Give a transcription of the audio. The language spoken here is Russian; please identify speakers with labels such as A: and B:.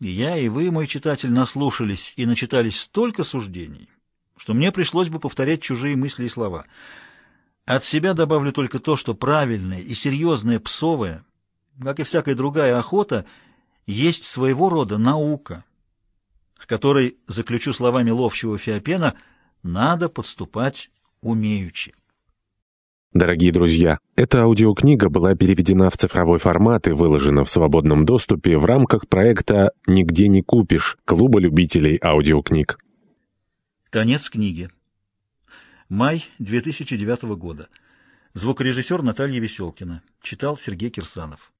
A: и я, и вы, мой читатель, наслушались и начитались столько суждений, что мне пришлось бы повторять чужие мысли и слова. От себя добавлю только то, что правильная и серьезная псовая, как и всякая другая охота, есть своего рода наука, к которой, заключу словами ловчего Феопена, надо подступать умеючи.
B: Дорогие друзья, эта аудиокнига была переведена в цифровой формат и выложена в свободном доступе в рамках проекта «Нигде не купишь» Клуба любителей аудиокниг.
A: Конец книги. Май 2009 года. Звукорежиссер Наталья Веселкина. Читал Сергей Кирсанов.